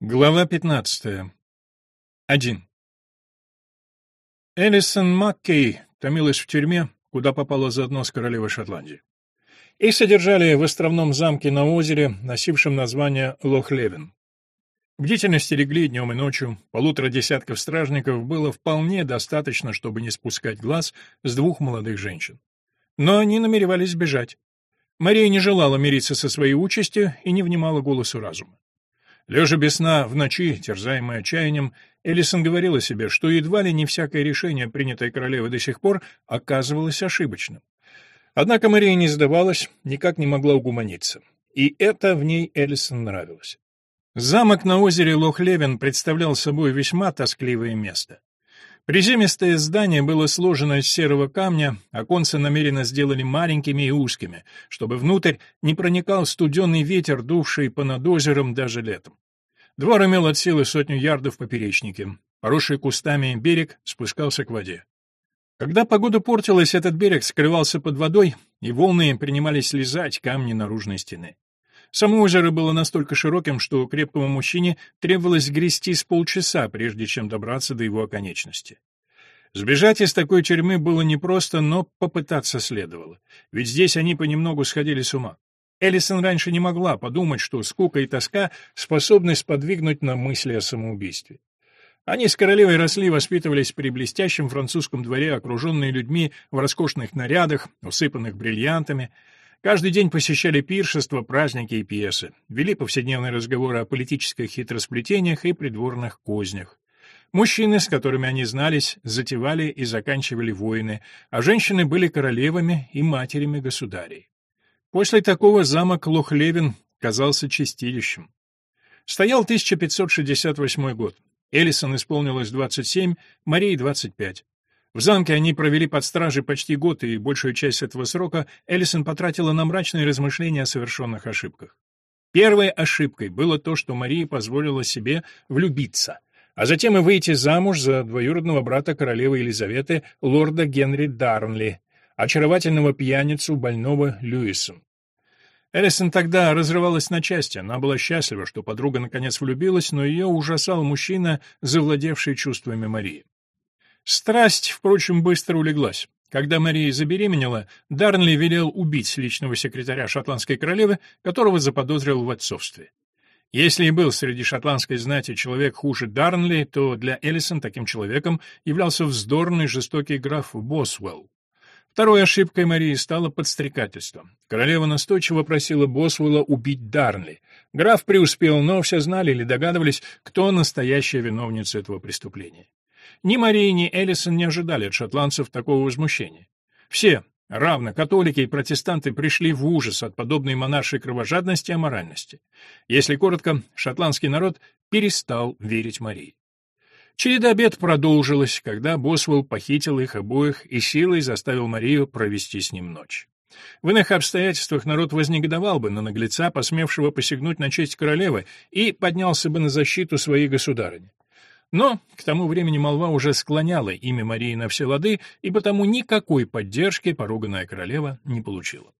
Глава 15. 1. Элисон Маккей томилась в тюрьме, куда попала заодно с королевой Шотландии. Их содержали в островном замке на озере, носившем название Лох-Левен. Бдительно стерегли днем и ночью, полутора десятков стражников было вполне достаточно, чтобы не спускать глаз с двух молодых женщин. Но они намеревались сбежать. Мария не желала мириться со своей участью и не внимала голосу разума. Лежа без сна в ночи, терзаемый отчаянием, Элисон говорила себе, что едва ли не всякое решение, принятое королевой до сих пор, оказывалось ошибочным. Однако Мария не сдавалась, никак не могла угуманиться. И это в ней Элисон нравилось. Замок на озере Лох-Левен представлял собой весьма тоскливое место. Приземистое здание было сложено из серого камня, оконцы намеренно сделали маленькими и узкими, чтобы внутрь не проникал студеный ветер, дувший понад озером даже летом. Двор имел от силы сотню ярдов в поперечнике. Поросший кустами берег спускался к воде. Когда погода портилась, этот берег скрывался под водой, и волны принимались слезать камни наружной стены. Само озеро было настолько широким, что крепкому мужчине требовалось грести с полчаса, прежде чем добраться до его оконечности. Сбежать из такой тюрьмы было непросто, но попытаться следовало, ведь здесь они понемногу сходили с ума. Эллисон раньше не могла подумать, что скука и тоска способны сподвигнуть на мысли о самоубийстве. Они с королевой росли, воспитывались при блестящем французском дворе, окруженные людьми в роскошных нарядах, усыпанных бриллиантами. Каждый день посещали пиршества, праздники и пьесы, вели повседневные разговоры о политических хитросплетениях и придворных кознях. Мужчины, с которыми они знались, затевали и заканчивали войны, а женщины были королевами и матерями государей. После такого замок Лохлевин казался чистилищем. Стоял 1568 год. Элисон исполнилось 27, Марии 25. В замке они провели под стражей почти год, и большую часть этого срока Элисон потратила на мрачные размышления о совершенных ошибках. Первой ошибкой было то, что Мария позволила себе влюбиться, а затем и выйти замуж за двоюродного брата королевы Елизаветы, лорда Генри Дарнли, очаровательного пьяницу, больного Льюисом. Элисон тогда разрывалась на части, она была счастлива, что подруга наконец влюбилась, но ее ужасал мужчина, завладевший чувствами Марии. Страсть, впрочем, быстро улеглась. Когда Мария забеременела, Дарнли велел убить личного секретаря шотландской королевы, которого заподозрил в отцовстве. Если и был среди шотландской знати человек хуже Дарнли, то для Эллисон таким человеком являлся вздорный жестокий граф Босвелл. Второй ошибкой Марии стало подстрекательство. Королева настойчиво просила Босвелла убить Дарнли. Граф преуспел, но все знали или догадывались, кто настоящая виновница этого преступления. Ни Мария, ни Эллисон не ожидали от шотландцев такого возмущения. Все, равно католики и протестанты, пришли в ужас от подобной монаршей кровожадности и аморальности. Если коротко, шотландский народ перестал верить Марии. Череда бед продолжилась, когда Босвелл похитил их обоих и силой заставил Марию провести с ним ночь. В иных обстоятельствах народ вознегодовал бы на наглеца, посмевшего посягнуть на честь королевы, и поднялся бы на защиту своей государыни. Но к тому времени молва уже склоняла имя Марии на все лады, и потому никакой поддержки поруганная королева не получила.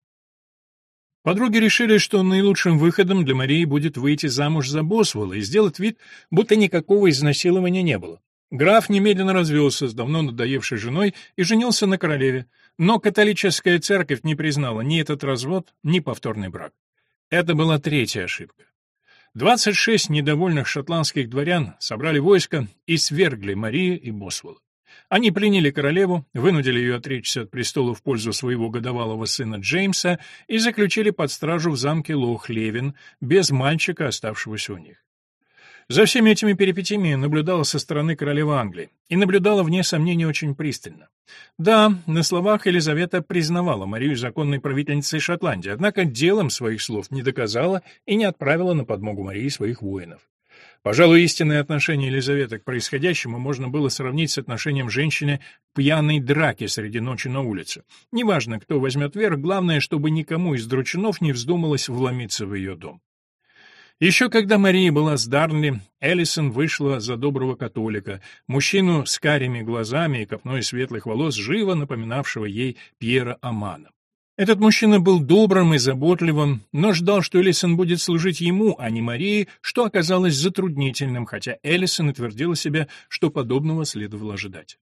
Подруги решили, что наилучшим выходом для Марии будет выйти замуж за Босвелла и сделать вид, будто никакого изнасилования не было. Граф немедленно развелся с давно надоевшей женой и женился на королеве, но католическая церковь не признала ни этот развод, ни повторный брак. Это была третья ошибка. 26 недовольных шотландских дворян собрали войско и свергли Марию и Босвелла. Они пленили королеву, вынудили ее отречься от престола в пользу своего годовалого сына Джеймса и заключили под стражу в замке Лох-Левин без мальчика, оставшегося у них. За всеми этими перипетиями наблюдала со стороны королева Англии, и наблюдала, вне сомнения, очень пристально. Да, на словах Елизавета признавала Марию законной правительницей Шотландии, однако делом своих слов не доказала и не отправила на подмогу Марии своих воинов. Пожалуй, истинное отношение Елизаветы к происходящему можно было сравнить с отношением женщины к пьяной драке среди ночи на улице. Неважно, кто возьмет верх, главное, чтобы никому из дручунов не вздумалось вломиться в ее дом. Еще когда Мария была с Дарнли, Эллисон вышла за доброго католика, мужчину с карими глазами и копной светлых волос, живо напоминавшего ей Пьера Амана. Этот мужчина был добрым и заботливым, но ждал, что Элисон будет служить ему, а не Марии, что оказалось затруднительным, хотя Элисон утвердила себе, что подобного следовало ожидать.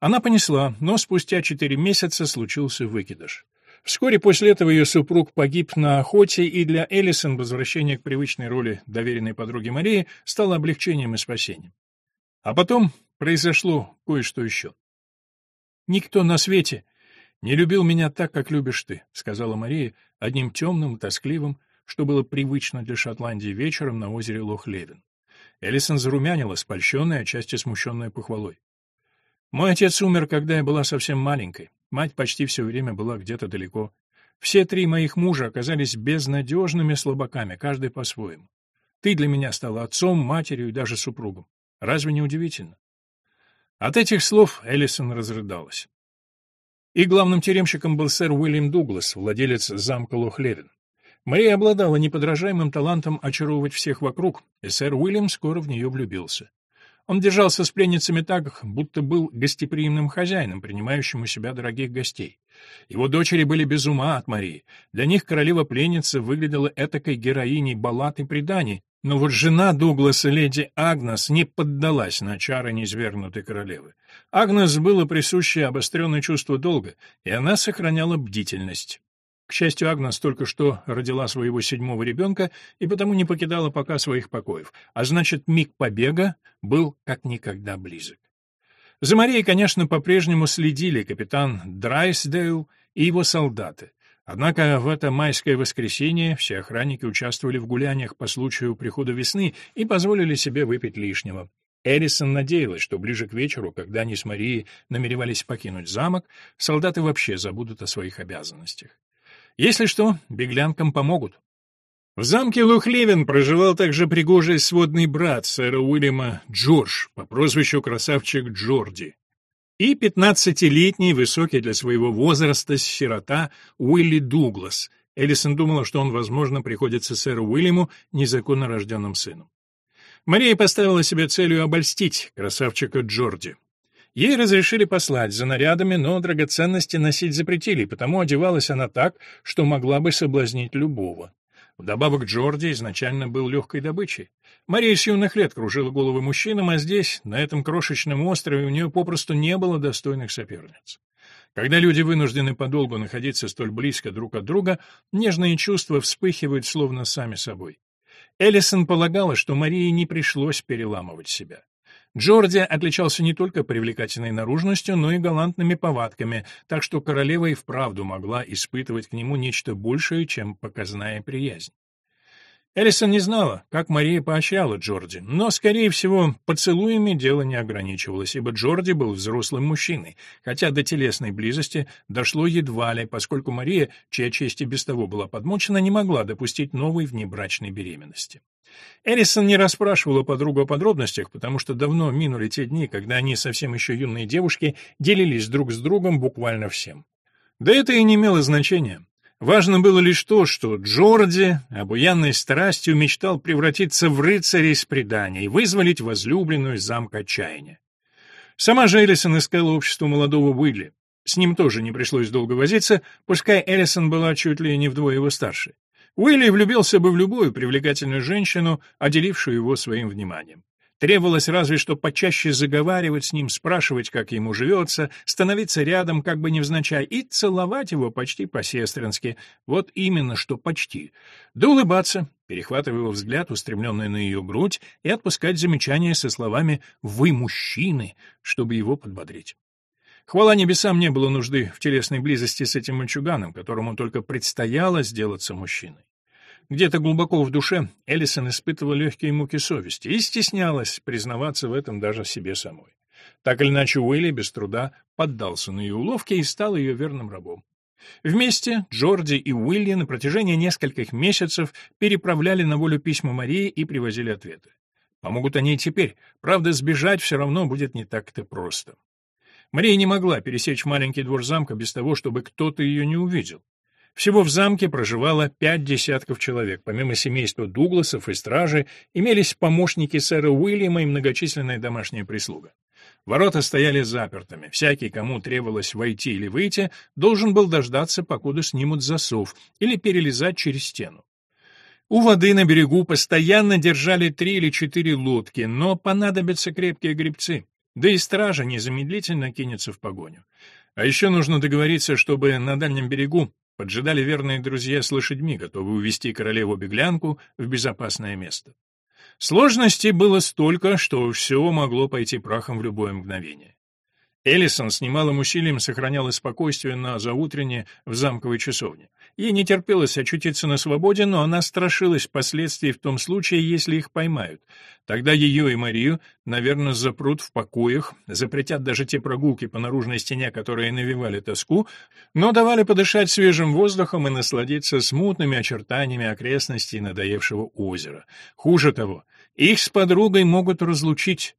Она понесла, но спустя четыре месяца случился выкидыш. Вскоре после этого ее супруг погиб на охоте, и для Элисон возвращение к привычной роли доверенной подруги Марии стало облегчением и спасением. А потом произошло кое-что еще. Никто на свете «Не любил меня так, как любишь ты», — сказала Мария одним темным тоскливым, что было привычно для Шотландии вечером на озере Лох-Левин. Элисон зарумянила, спольщенная, отчасти смущенная похвалой. «Мой отец умер, когда я была совсем маленькой. Мать почти все время была где-то далеко. Все три моих мужа оказались безнадежными слабаками, каждый по-своему. Ты для меня стала отцом, матерью и даже супругом. Разве не удивительно?» От этих слов Элисон разрыдалась. И главным тюремщиком был сэр Уильям Дуглас, владелец замка Лохлевин. Мария обладала неподражаемым талантом очаровывать всех вокруг, и сэр Уильям скоро в нее влюбился. Он держался с пленницами так, будто был гостеприимным хозяином, принимающим у себя дорогих гостей. Его дочери были без ума от Марии. Для них королева-пленница выглядела этакой героиней баллад и преданий, но вот жена Дугласа, леди Агнес, не поддалась на чары низвергнутой королевы. Агнес было присуще обостренное чувство долга, и она сохраняла бдительность. К счастью, Агнес только что родила своего седьмого ребенка и потому не покидала пока своих покоев, а значит, миг побега был как никогда близок. За Марией, конечно, по-прежнему следили капитан Драйсдейл и его солдаты. Однако в это майское воскресенье все охранники участвовали в гуляниях по случаю прихода весны и позволили себе выпить лишнего. Эрисон надеялась, что ближе к вечеру, когда они с Марией намеревались покинуть замок, солдаты вообще забудут о своих обязанностях. Если что, беглянкам помогут. В замке Лухлевин проживал также пригожий сводный брат сэра Уильяма Джордж по прозвищу красавчик Джорди и пятнадцатилетний, высокий для своего возраста, сирота Уилли Дуглас. Эллисон думала, что он, возможно, приходится сэру Уильяму, незаконно рожденным сыном. Мария поставила себе целью обольстить красавчика Джорди. Ей разрешили послать за нарядами, но драгоценности носить запретили, потому одевалась она так, что могла бы соблазнить любого. Вдобавок Джорди изначально был легкой добычей. Мария с юных лет кружила головы мужчинам, а здесь, на этом крошечном острове, у нее попросту не было достойных соперниц. Когда люди вынуждены подолгу находиться столь близко друг от друга, нежные чувства вспыхивают словно сами собой. Эллисон полагала, что Марии не пришлось переламывать себя. Джорди отличался не только привлекательной наружностью, но и галантными повадками, так что королева и вправду могла испытывать к нему нечто большее, чем показная приязнь. Элисон не знала, как Мария поощряла Джорди, но, скорее всего, поцелуями дело не ограничивалось, ибо Джорди был взрослым мужчиной, хотя до телесной близости дошло едва ли, поскольку Мария, чья честь и без того была подмочена, не могла допустить новой внебрачной беременности. Эрисон не расспрашивала подругу о подробностях, потому что давно минули те дни, когда они, совсем еще юные девушки, делились друг с другом буквально всем. Да это и не имело значения. Важно было лишь то, что Джорди, обуянной страстью, мечтал превратиться в рыцаря из преданий и вызволить возлюбленную из замка отчаяния. Сама же Эллисон искала общество молодого Уилли. С ним тоже не пришлось долго возиться, пускай Эллисон была чуть ли не вдвое его старше. Уилли влюбился бы в любую привлекательную женщину, отделившую его своим вниманием. Требовалось разве что почаще заговаривать с ним, спрашивать, как ему живется, становиться рядом, как бы невзначай, и целовать его почти по-сестрински. Вот именно, что почти. Да улыбаться, перехватывая его взгляд, устремленный на ее грудь, и отпускать замечания со словами «Вы мужчины», чтобы его подбодрить. Хвала небесам, не было нужды в телесной близости с этим мальчуганом, которому только предстояло сделаться мужчиной. Где-то глубоко в душе Эллисон испытывала легкие муки совести и стеснялась признаваться в этом даже себе самой. Так или иначе, Уилли без труда поддался на ее уловки и стал ее верным рабом. Вместе Джорди и Уилли на протяжении нескольких месяцев переправляли на волю письма Марии и привозили ответы. Помогут они и теперь, правда, сбежать все равно будет не так-то просто. Мария не могла пересечь маленький двор замка без того, чтобы кто-то ее не увидел. Всего в замке проживало пять десятков человек. Помимо семейства Дугласов и стражи, имелись помощники сэра Уильяма и многочисленная домашняя прислуга. Ворота стояли запертыми. Всякий, кому требовалось войти или выйти, должен был дождаться, покуда снимут засов, или перелезать через стену. У воды на берегу постоянно держали три или четыре лодки, но понадобятся крепкие гребцы. Да и стража незамедлительно кинется в погоню. А еще нужно договориться, чтобы на дальнем берегу поджидали верные друзья с лошадьми, готовые увести королеву-беглянку в безопасное место. Сложностей было столько, что все могло пойти прахом в любое мгновение. Эллисон с немалым усилием сохраняла спокойствие на заутренне в замковой часовне. Ей не терпелось очутиться на свободе, но она страшилась последствий в том случае, если их поймают. Тогда ее и Марию, наверное, запрут в покоях, запретят даже те прогулки по наружной стене, которые навевали тоску, но давали подышать свежим воздухом и насладиться смутными очертаниями окрестностей надоевшего озера. Хуже того, их с подругой могут разлучить,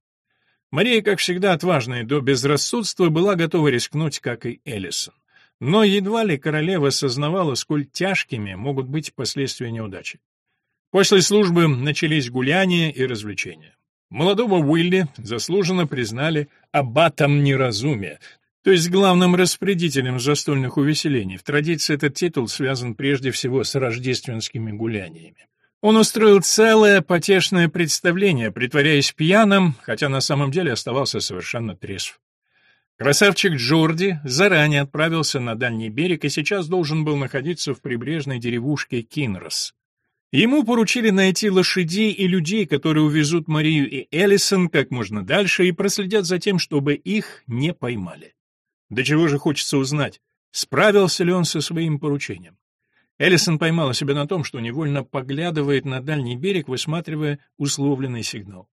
Мария, как всегда отважная до безрассудства, была готова рискнуть, как и Эллисон. Но едва ли королева осознавала, сколь тяжкими могут быть последствия неудачи. После службы начались гуляния и развлечения. Молодого Уилли заслуженно признали аббатом неразумия, то есть главным распорядителем застольных увеселений. В традиции этот титул связан прежде всего с рождественскими гуляниями. Он устроил целое потешное представление, притворяясь пьяным, хотя на самом деле оставался совершенно трезв. Красавчик Джорди заранее отправился на дальний берег и сейчас должен был находиться в прибрежной деревушке Кинрос. Ему поручили найти лошадей и людей, которые увезут Марию и Эллисон как можно дальше и проследят за тем, чтобы их не поймали. До чего же хочется узнать, справился ли он со своим поручением. Эллисон поймала себя на том, что невольно поглядывает на дальний берег, высматривая условленный сигнал.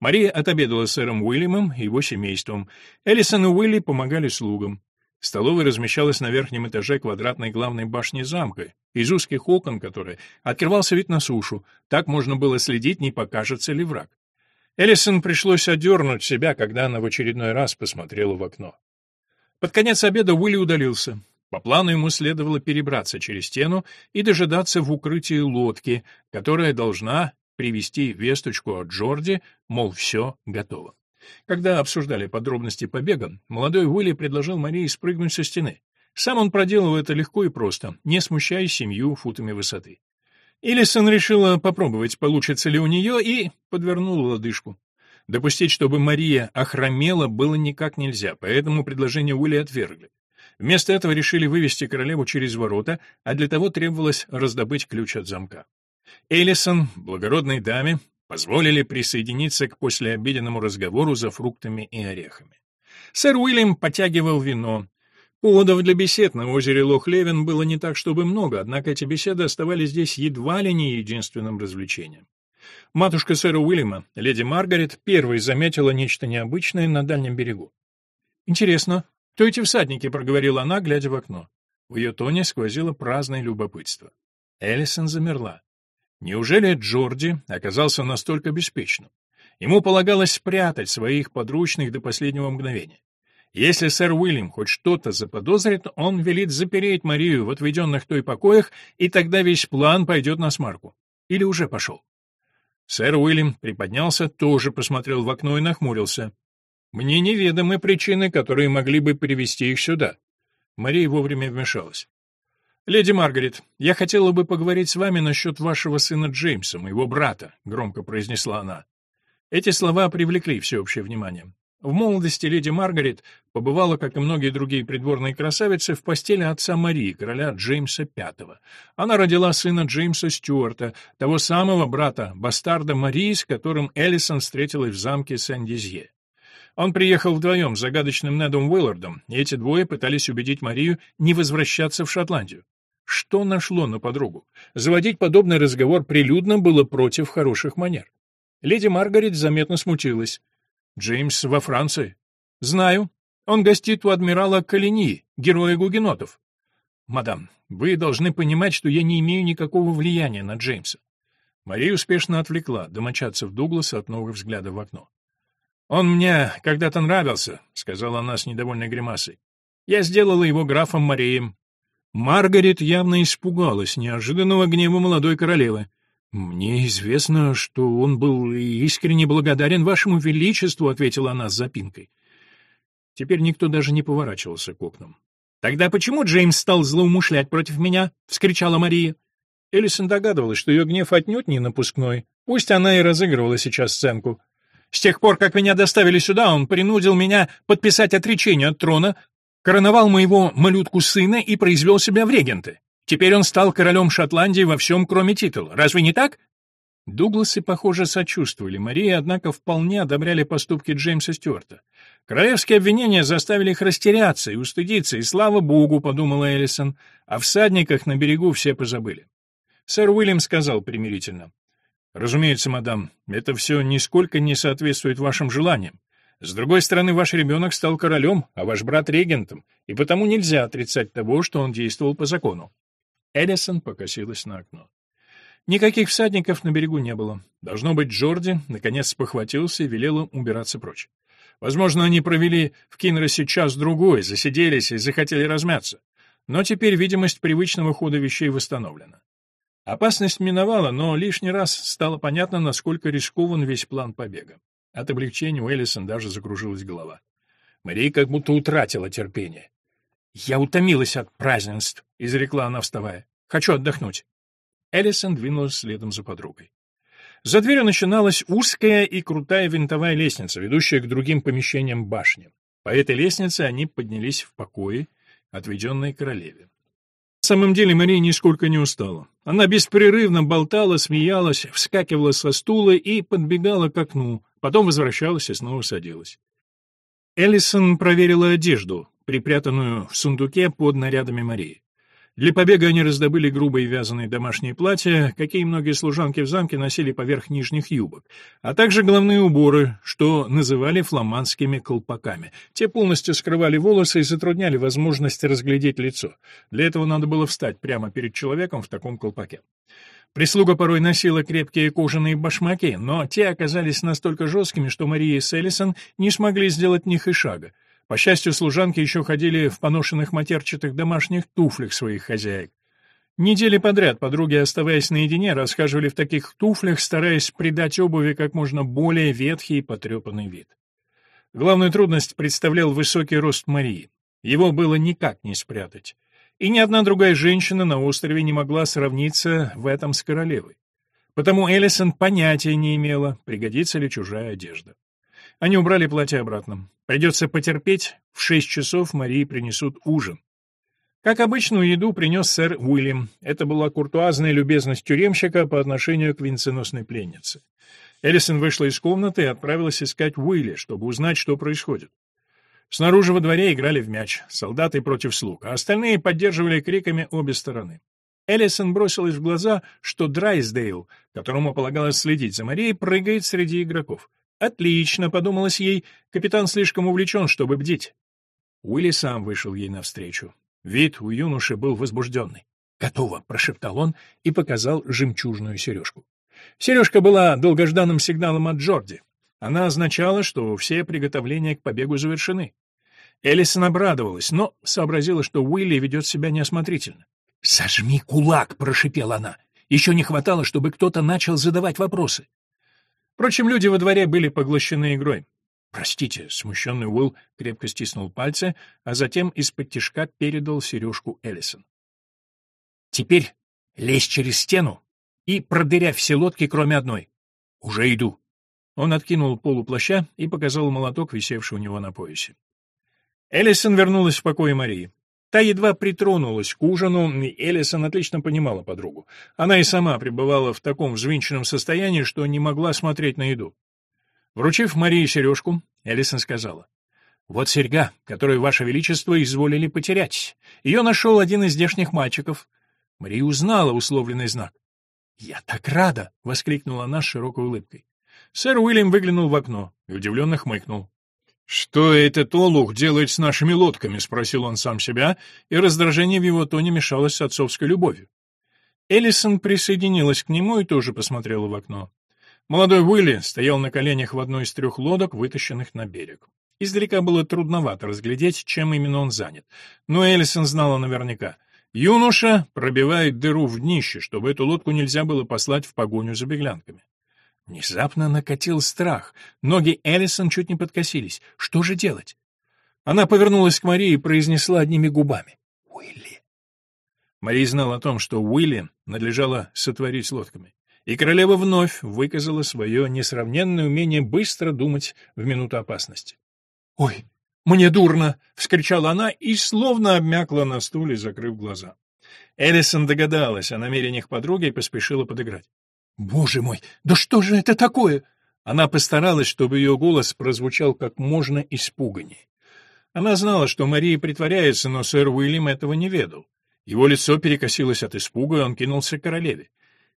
Мария отобедала с сэром Уильямом и его семейством. Эллисон и Уилли помогали слугам. Столовая размещалась на верхнем этаже квадратной главной башни замка, из узких окон которой открывался вид на сушу. Так можно было следить, не покажется ли враг. Эллисон пришлось одернуть себя, когда она в очередной раз посмотрела в окно. Под конец обеда Уилли удалился. По плану ему следовало перебраться через стену и дожидаться в укрытии лодки, которая должна привести весточку от Джорди, мол, все готово. Когда обсуждали подробности побега, молодой Уилли предложил Марии спрыгнуть со стены. Сам он проделал это легко и просто, не смущая семью футами высоты. Элисон решила попробовать, получится ли у нее, и подвернула лодыжку. Допустить, чтобы Мария охромела, было никак нельзя, поэтому предложение Уилли отвергли. Вместо этого решили вывести королеву через ворота, а для того требовалось раздобыть ключ от замка. Эллисон, благородной даме, позволили присоединиться к послеобеденному разговору за фруктами и орехами. Сэр Уильям потягивал вино. Поводов для бесед на озере Лох-Левин было не так, чтобы много, однако эти беседы оставались здесь едва ли не единственным развлечением. Матушка сэра Уильяма, леди Маргарет, первой заметила нечто необычное на дальнем берегу. «Интересно, «Кто эти всадники?» — проговорила она, глядя в окно. В ее тоне сквозило праздное любопытство. Эллисон замерла. Неужели Джорди оказался настолько беспечным? Ему полагалось спрятать своих подручных до последнего мгновения. Если сэр Уильям хоть что-то заподозрит, он велит запереть Марию в отведенных той покоях, и тогда весь план пойдет на смарку. Или уже пошел. Сэр Уильям приподнялся, тоже посмотрел в окно и нахмурился. Мне неведомы причины, которые могли бы привести их сюда. Мария вовремя вмешалась. «Леди Маргарет, я хотела бы поговорить с вами насчет вашего сына Джеймса, моего брата», — громко произнесла она. Эти слова привлекли всеобщее внимание. В молодости леди Маргарет побывала, как и многие другие придворные красавицы, в постели отца Марии, короля Джеймса V. Она родила сына Джеймса Стюарта, того самого брата, бастарда Марии, с которым Эллисон встретилась в замке Сен-Дизье. Он приехал вдвоем с загадочным Недом Уиллардом, и эти двое пытались убедить Марию не возвращаться в Шотландию. Что нашло на подругу? Заводить подобный разговор прилюдно было против хороших манер. Леди Маргарет заметно смутилась. «Джеймс во Франции?» «Знаю. Он гостит у адмирала Калини, героя гугенотов». «Мадам, вы должны понимать, что я не имею никакого влияния на Джеймса». Мария успешно отвлекла домочадцев Дугласа от новых взглядов в окно. «Он мне когда-то нравился», — сказала она с недовольной гримасой. «Я сделала его графом Марием». Маргарет явно испугалась неожиданного гнева молодой королевы. «Мне известно, что он был искренне благодарен вашему величеству», — ответила она с запинкой. Теперь никто даже не поворачивался к окнам. «Тогда почему Джеймс стал злоумышлять против меня?» — вскричала Мария. Элисон догадывалась, что ее гнев отнюдь не напускной. Пусть она и разыгрывала сейчас сценку. С тех пор, как меня доставили сюда, он принудил меня подписать отречение от трона, короновал моего малютку сына и произвел себя в регенты. Теперь он стал королем Шотландии во всем, кроме титула. Разве не так? Дугласы, похоже, сочувствовали Марии, однако вполне одобряли поступки Джеймса Стюарта. Королевские обвинения заставили их растеряться и устыдиться, и слава богу, подумала Эллисон, о всадниках на берегу все позабыли. Сэр Уильям сказал примирительно. «Разумеется, мадам, это все нисколько не соответствует вашим желаниям. С другой стороны, ваш ребенок стал королем, а ваш брат — регентом, и потому нельзя отрицать того, что он действовал по закону». Эллисон покосилась на окно. Никаких всадников на берегу не было. Должно быть, Джорди наконец похватился и велел им убираться прочь. Возможно, они провели в Кинросе час-другой, засиделись и захотели размяться. Но теперь видимость привычного хода вещей восстановлена. Опасность миновала, но лишний раз стало понятно, насколько рискован весь план побега. От облегчения у Эллисон даже закружилась голова. Мария как будто утратила терпение. «Я утомилась от празднеств», — изрекла она, вставая. «Хочу отдохнуть». Эллисон двинулась следом за подругой. За дверью начиналась узкая и крутая винтовая лестница, ведущая к другим помещениям башни. По этой лестнице они поднялись в покои, отведенные королеве. На самом деле Мария нисколько не устала. Она беспрерывно болтала, смеялась, вскакивала со стула и подбегала к окну, потом возвращалась и снова садилась. Эллисон проверила одежду, припрятанную в сундуке под нарядами Марии. Для побега они раздобыли грубые вязаные домашние платья, какие многие служанки в замке носили поверх нижних юбок, а также головные уборы, что называли фламандскими колпаками. Те полностью скрывали волосы и затрудняли возможность разглядеть лицо. Для этого надо было встать прямо перед человеком в таком колпаке. Прислуга порой носила крепкие кожаные башмаки, но те оказались настолько жесткими, что Мария и Селлисон не смогли сделать в них и шага. По счастью, служанки еще ходили в поношенных матерчатых домашних туфлях своих хозяек. Недели подряд подруги, оставаясь наедине, расхаживали в таких туфлях, стараясь придать обуви как можно более ветхий и потрепанный вид. Главную трудность представлял высокий рост Марии. Его было никак не спрятать. И ни одна другая женщина на острове не могла сравниться в этом с королевой. Потому Эллисон понятия не имела, пригодится ли чужая одежда. Они убрали платье обратно. Придется потерпеть, в шесть часов Марии принесут ужин. Как обычно, еду принес сэр Уильям. Это была куртуазная любезность тюремщика по отношению к венценосной пленнице. Эллисон вышла из комнаты и отправилась искать Уилли, чтобы узнать, что происходит. Снаружи во дворе играли в мяч, солдаты против слуг, а остальные поддерживали криками обе стороны. Эллисон бросилась в глаза, что Драйсдейл, которому полагалось следить за Марией, прыгает среди игроков. «Отлично», — подумалось ей, — «капитан слишком увлечен, чтобы бдить». Уилли сам вышел ей навстречу. Вид у юноши был возбужденный. «Готово», — прошептал он и показал жемчужную сережку. Сережка была долгожданным сигналом от Джорди. Она означала, что все приготовления к побегу завершены. Элисон обрадовалась, но сообразила, что Уилли ведет себя неосмотрительно. «Сожми кулак!» — прошипела она. «Еще не хватало, чтобы кто-то начал задавать вопросы. Впрочем, люди во дворе были поглощены игрой. «Простите», — смущенный Уилл крепко стиснул пальцы, а затем из-под тишка передал сережку Эллисон. «Теперь лезь через стену и продырявь все лодки, кроме одной. Уже иду». Он откинул полуплаща и показал молоток, висевший у него на поясе. Эллисон вернулась в покое Марии. Та едва притронулась к ужину, и Эллисон отлично понимала подругу. Она и сама пребывала в таком взвинченном состоянии, что не могла смотреть на еду. Вручив Марии сережку, Эллисон сказала, «Вот серьга, которую, Ваше Величество, изволили потерять. Ее нашел один из здешних мальчиков». Мария узнала условленный знак. «Я так рада!» — воскликнула она с широкой улыбкой. Сэр Уильям выглянул в окно и удивленно хмыкнул. «Что этот олух делает с нашими лодками?» — спросил он сам себя, и раздражение в его тоне мешалось с отцовской любовью. Эллисон присоединилась к нему и тоже посмотрела в окно. Молодой Уилли стоял на коленях в одной из трех лодок, вытащенных на берег. Издалека было трудновато разглядеть, чем именно он занят. Но Эллисон знала наверняка. Юноша пробивает дыру в днище, чтобы эту лодку нельзя было послать в погоню за беглянками. Внезапно накатил страх. Ноги Эллисон чуть не подкосились. Что же делать? Она повернулась к Марии и произнесла одними губами. «Уилли». Мария знала о том, что Уилли надлежало сотворить лодками. И королева вновь выказала свое несравненное умение быстро думать в минуту опасности. «Ой, мне дурно!» — вскричала она и словно обмякла на стуле, закрыв глаза. Эллисон догадалась о намерениях подруги и поспешила подыграть. «Боже мой, да что же это такое?» Она постаралась, чтобы ее голос прозвучал как можно испуганнее. Она знала, что Мария притворяется, но сэр Уильям этого не ведал. Его лицо перекосилось от испуга, и он кинулся к королеве.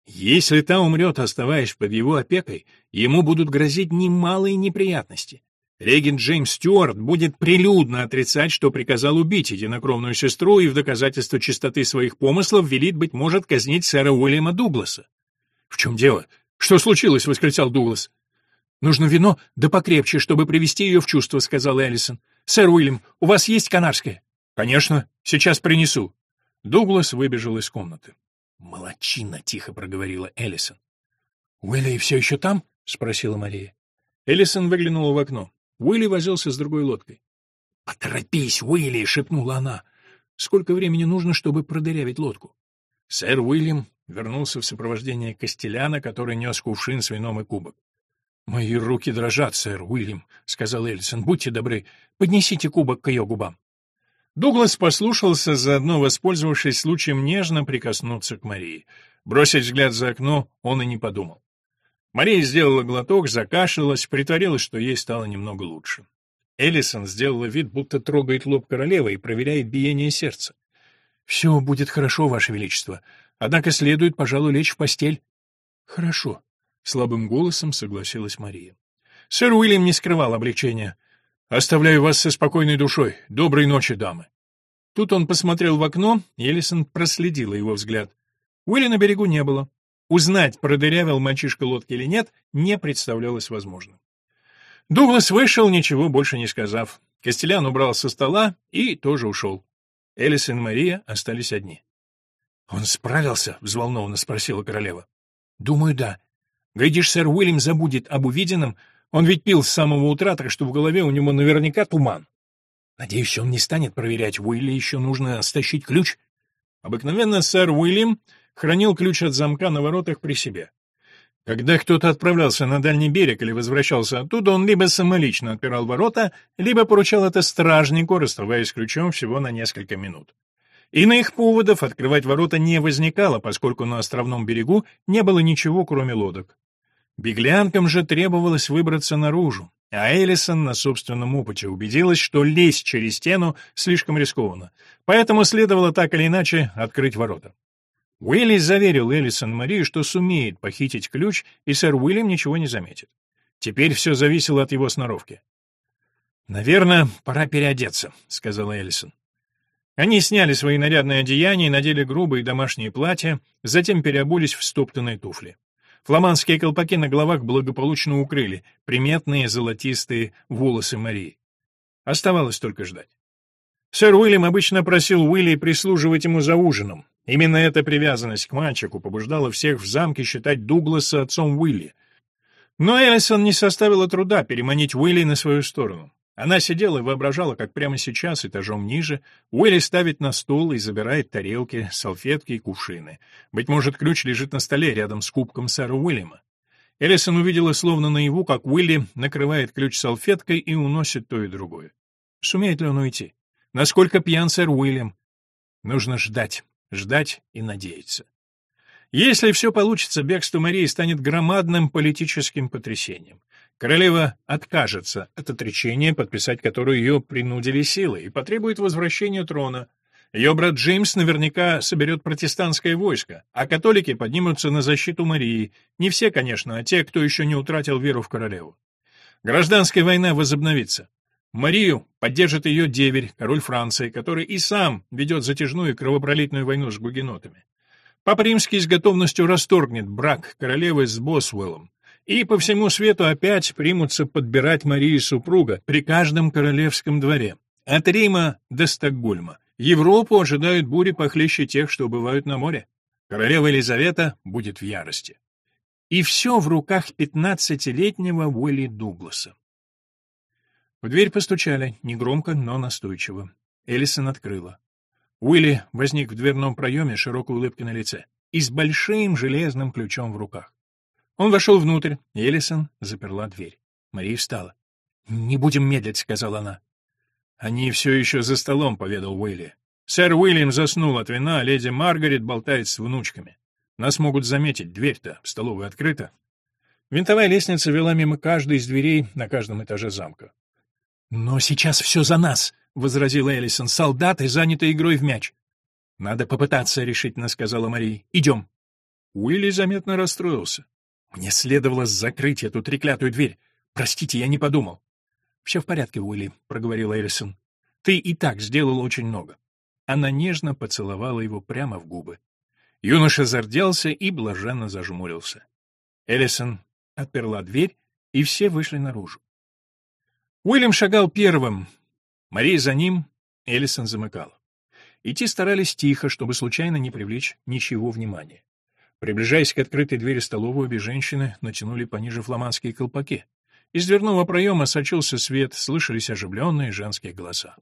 Если та умрет, оставаясь под его опекой, ему будут грозить немалые неприятности. Регент Джеймс Стюарт будет прилюдно отрицать, что приказал убить единокровную сестру и в доказательство чистоты своих помыслов велит, быть может, казнить сэра Уильяма Дугласа. — В чем дело? Что случилось? — восклицал Дуглас. — Нужно вино, да покрепче, чтобы привести ее в чувство, — сказал Эллисон. — Сэр Уильям, у вас есть канарское? — Конечно, сейчас принесу. Дуглас выбежал из комнаты. — Молодчина, — тихо проговорила Эллисон. — Уилли все еще там? — спросила Мария. Эллисон выглянула в окно. Уилли возился с другой лодкой. — Поторопись, Уилли! — шепнула она. — Сколько времени нужно, чтобы продырявить лодку? Сэр Уильям вернулся в сопровождении Костеляна, который нес кувшин с вином и кубок. — Мои руки дрожат, сэр Уильям, — сказал Эллисон. — Будьте добры, поднесите кубок к ее губам. Дуглас послушался, заодно воспользовавшись случаем нежно прикоснуться к Марии. Бросить взгляд за окно он и не подумал. Мария сделала глоток, закашлялась, притворилась, что ей стало немного лучше. Эллисон сделала вид, будто трогает лоб королевы и проверяет биение сердца. «Все будет хорошо, Ваше Величество. Однако следует, пожалуй, лечь в постель». «Хорошо», — слабым голосом согласилась Мария. Сэр Уильям не скрывал облегчения. «Оставляю вас со спокойной душой. Доброй ночи, дамы». Тут он посмотрел в окно, и Эллисон проследила его взгляд. Уилли на берегу не было. Узнать, продырявил мальчишка лодки или нет, не представлялось возможным. Дуглас вышел, ничего больше не сказав. Костелян убрал со стола и тоже ушел. Элис и Мария остались одни. «Он справился?» — взволнованно спросила королева. «Думаю, да. Глядишь, сэр Уильям забудет об увиденном. Он ведь пил с самого утра, так что в голове у него наверняка туман. Надеюсь, он не станет проверять, Уилли еще нужно стащить ключ». Обыкновенно сэр Уильям хранил ключ от замка на воротах при себе. Когда кто-то отправлялся на дальний берег или возвращался оттуда, он либо самолично отпирал ворота, либо поручал это стражнику, расставаясь ключом всего на несколько минут. Иных поводов открывать ворота не возникало, поскольку на островном берегу не было ничего, кроме лодок. Беглянкам же требовалось выбраться наружу, а Эллисон на собственном опыте убедилась, что лезть через стену слишком рискованно, поэтому следовало так или иначе открыть ворота. Уилли заверил Эллисон Марию, что сумеет похитить ключ, и сэр Уильям ничего не заметит. Теперь все зависело от его сноровки. «Наверное, пора переодеться», — сказала Эллисон. Они сняли свои нарядные одеяния и надели грубые домашние платья, затем переобулись в стоптанные туфли. Фламандские колпаки на головах благополучно укрыли приметные золотистые волосы Марии. Оставалось только ждать. Сэр Уильям обычно просил Уилли прислуживать ему за ужином, Именно эта привязанность к мальчику побуждала всех в замке считать Дугласа отцом Уилли. Но Эллисон не составила труда переманить Уилли на свою сторону. Она сидела и воображала, как прямо сейчас, этажом ниже, Уилли ставит на стол и забирает тарелки, салфетки и кувшины. Быть может, ключ лежит на столе рядом с кубком сэра Уильяма. Эллисон увидела словно наяву, как Уилли накрывает ключ салфеткой и уносит то и другое. Сумеет ли он уйти? Насколько пьян сэр Уильям? Нужно ждать ждать и надеяться. Если все получится, бегство Марии станет громадным политическим потрясением. Королева откажется от отречения, подписать которое ее принудили силой, и потребует возвращения трона. Ее брат Джеймс наверняка соберет протестантское войско, а католики поднимутся на защиту Марии. Не все, конечно, а те, кто еще не утратил веру в королеву. Гражданская война возобновится. Марию поддержит ее деверь, король Франции, который и сам ведет затяжную кровопролитную войну с гугенотами. Папа Римский с готовностью расторгнет брак королевы с Босвеллом, и по всему свету опять примутся подбирать Марии супруга при каждом королевском дворе, от Рима до Стокгольма, Европу ожидают бури похлеще тех, что бывают на море. Королева Елизавета будет в ярости. И все в руках пятнадцатилетнего Уилли Дугласа. В дверь постучали, негромко, но настойчиво. Эллисон открыла. Уилли возник в дверном проеме широкой улыбкой на лице и с большим железным ключом в руках. Он вошел внутрь, Эллисон заперла дверь. Мария встала. «Не будем медлить», — сказала она. «Они все еще за столом», — поведал Уилли. «Сэр Уильям заснул от вина, а леди Маргарет болтает с внучками. Нас могут заметить, дверь-то в столовую открыта». Винтовая лестница вела мимо каждой из дверей на каждом этаже замка. «Но сейчас все за нас», — возразил Эллисон. «Солдаты заняты игрой в мяч». «Надо попытаться», — решительно сказала Мария. «Идем». Уилли заметно расстроился. «Мне следовало закрыть эту треклятую дверь. Простите, я не подумал». «Все в порядке, Уилли», — проговорил Эллисон. «Ты и так сделал очень много». Она нежно поцеловала его прямо в губы. Юноша зарделся и блаженно зажмурился. Эллисон отперла дверь, и все вышли наружу. Уильям шагал первым, Мария за ним, Эллисон замыкала. Идти старались тихо, чтобы случайно не привлечь ничего внимания. Приближаясь к открытой двери столовой, обе женщины натянули пониже фламандские колпаки. Из дверного проема сочился свет, слышались оживленные женские голоса.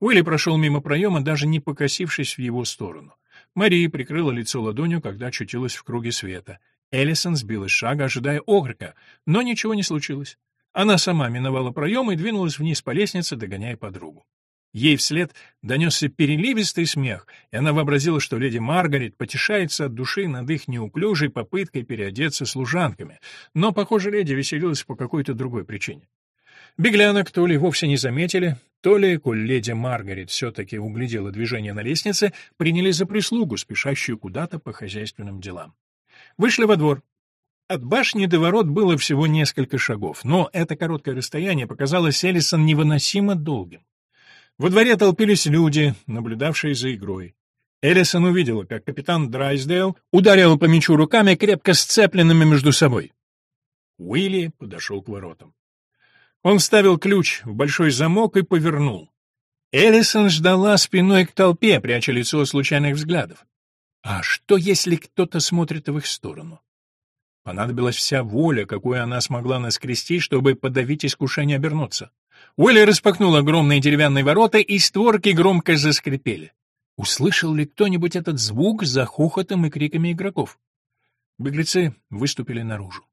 Уилли прошел мимо проема, даже не покосившись в его сторону. Мария прикрыла лицо ладонью, когда очутилась в круге света. Эллисон сбилась с шага, ожидая окрика, но ничего не случилось. Она сама миновала проем и двинулась вниз по лестнице, догоняя подругу. Ей вслед донесся переливистый смех, и она вообразила, что леди Маргарет потешается от души над их неуклюжей попыткой переодеться служанками, но, похоже, леди веселилась по какой-то другой причине. Беглянок то ли вовсе не заметили, то ли, коль леди Маргарет все-таки углядела движение на лестнице, приняли за прислугу, спешащую куда-то по хозяйственным делам. Вышли во двор. От башни до ворот было всего несколько шагов, но это короткое расстояние показалось Элисон невыносимо долгим. Во дворе толпились люди, наблюдавшие за игрой. Элисон увидела, как капитан Драйсдейл ударил по мячу руками, крепко сцепленными между собой. Уилли подошел к воротам. Он вставил ключ в большой замок и повернул. Элисон ждала спиной к толпе, пряча лицо случайных взглядов. А что, если кто-то смотрит в их сторону? Понадобилась вся воля, какую она смогла наскрести, чтобы подавить искушение обернуться. Уилли распахнул огромные деревянные ворота, и створки громко заскрипели. Услышал ли кто-нибудь этот звук за хохотом и криками игроков? Беглецы выступили наружу.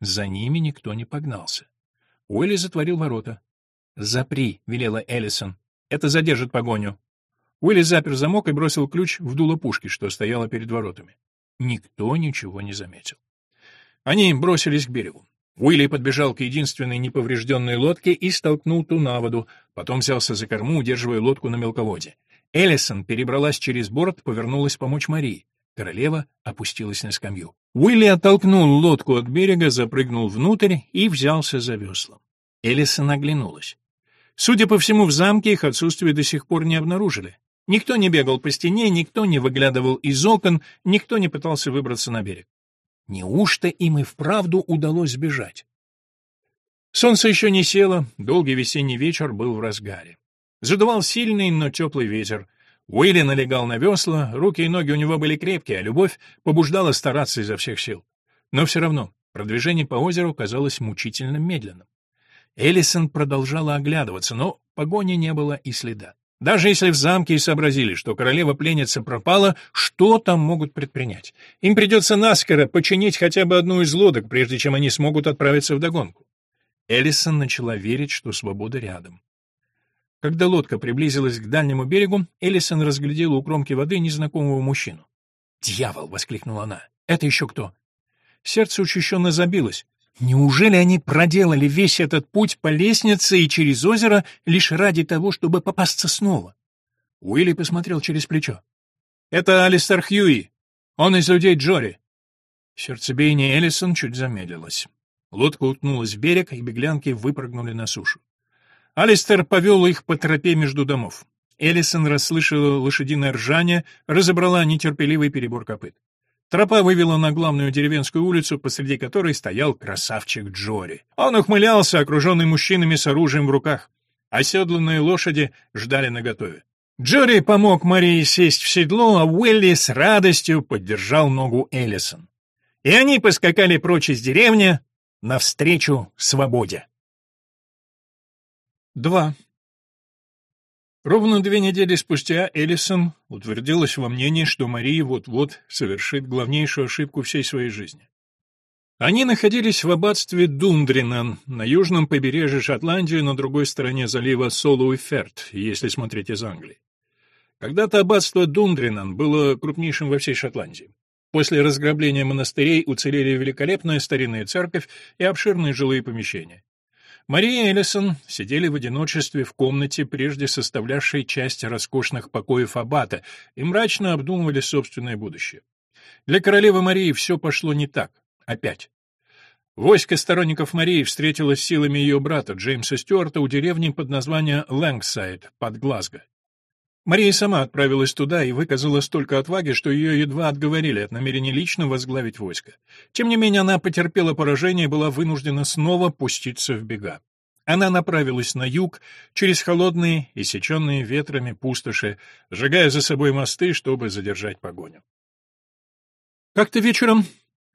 За ними никто не погнался. Уилли затворил ворота. «Запри», — велела Эллисон. «Это задержит погоню». Уилли запер замок и бросил ключ в дуло пушки, что стояло перед воротами. Никто ничего не заметил. Они бросились к берегу. Уилли подбежал к единственной неповрежденной лодке и столкнул ту на воду, потом взялся за корму, удерживая лодку на мелководье. Эллисон перебралась через борт, повернулась помочь Марии. Королева опустилась на скамью. Уилли оттолкнул лодку от берега, запрыгнул внутрь и взялся за весла. Эллисон оглянулась. Судя по всему, в замке их отсутствие до сих пор не обнаружили. Никто не бегал по стене, никто не выглядывал из окон, никто не пытался выбраться на берег. Неужто им и вправду удалось сбежать? Солнце еще не село, долгий весенний вечер был в разгаре. Задувал сильный, но теплый ветер. Уилли налегал на весла, руки и ноги у него были крепкие, а любовь побуждала стараться изо всех сил. Но все равно продвижение по озеру казалось мучительно медленным. Эллисон продолжала оглядываться, но погони не было и следа. Даже если в замке и сообразили, что королева-пленница пропала, что там могут предпринять? Им придется наскоро починить хотя бы одну из лодок, прежде чем они смогут отправиться в догонку. Эллисон начала верить, что свобода рядом. Когда лодка приблизилась к дальнему берегу, Эллисон разглядела у кромки воды незнакомого мужчину. «Дьявол!» — воскликнула она. «Это еще кто?» Сердце учащенно забилось. Неужели они проделали весь этот путь по лестнице и через озеро лишь ради того, чтобы попасться снова? Уилли посмотрел через плечо. «Это Алистер Хьюи. Он из людей Джори». Сердцебиение Эллисон чуть замедлилось. Лодка уткнулась в берег, и беглянки выпрыгнули на сушу. Алистер повел их по тропе между домов. Эллисон расслышала лошадиное ржание, разобрала нетерпеливый перебор копыт. Тропа вывела на главную деревенскую улицу, посреди которой стоял красавчик Джори. Он ухмылялся, окруженный мужчинами с оружием в руках. Оседланные лошади ждали наготове. Джори помог Марии сесть в седло, а Уилли с радостью поддержал ногу Эллисон. И они поскакали прочь из деревни навстречу свободе. 2. Ровно две недели спустя Эллисон утвердилась во мнении, что Мария вот-вот совершит главнейшую ошибку всей своей жизни. Они находились в аббатстве Дундринан, на южном побережье Шотландии, на другой стороне залива Солуэферт, если смотреть из Англии. Когда-то аббатство Дундринан было крупнейшим во всей Шотландии. После разграбления монастырей уцелели великолепная старинная церковь и обширные жилые помещения. Мария и Эллисон сидели в одиночестве в комнате, прежде составлявшей часть роскошных покоев аббата, и мрачно обдумывали собственное будущее. Для королевы Марии все пошло не так. Опять. Войско сторонников Марии встретилось силами ее брата Джеймса Стюарта у деревни под названием Лэнгсайд под Глазго. Мария сама отправилась туда и выказала столько отваги, что ее едва отговорили от намерения лично возглавить войско. Тем не менее, она потерпела поражение и была вынуждена снова пуститься в бега. Она направилась на юг, через холодные, иссеченные ветрами пустоши, сжигая за собой мосты, чтобы задержать погоню. Как-то вечером